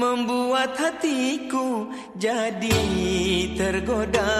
membuat hatiku jadi tergoda.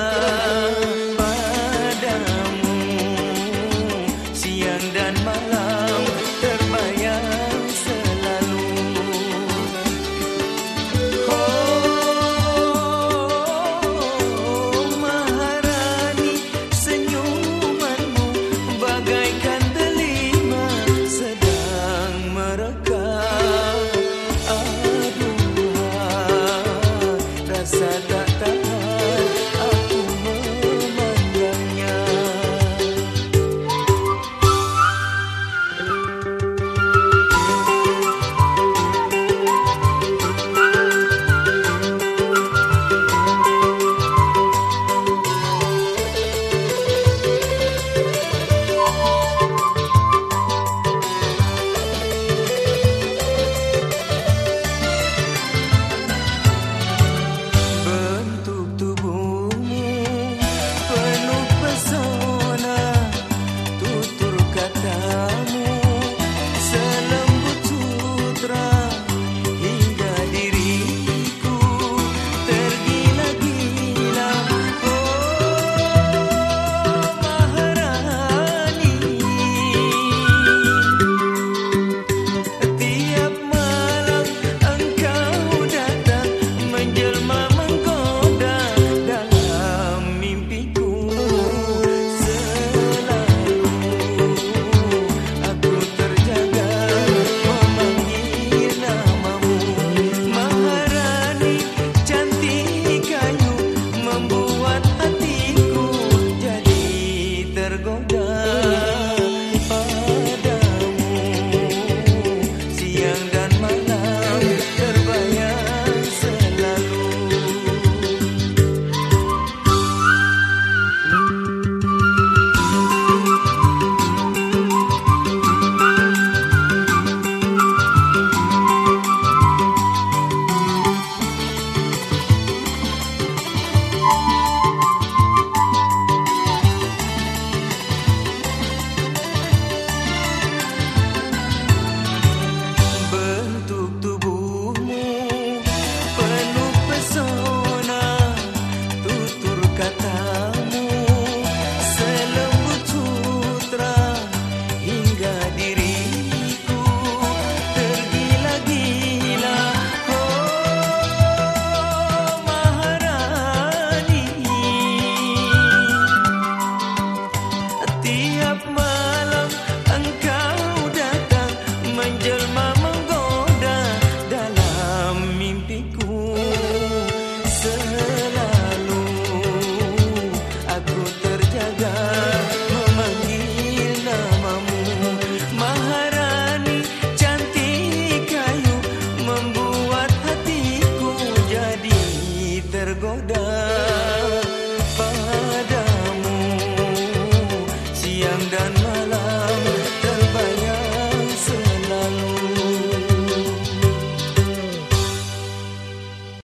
Go down. kata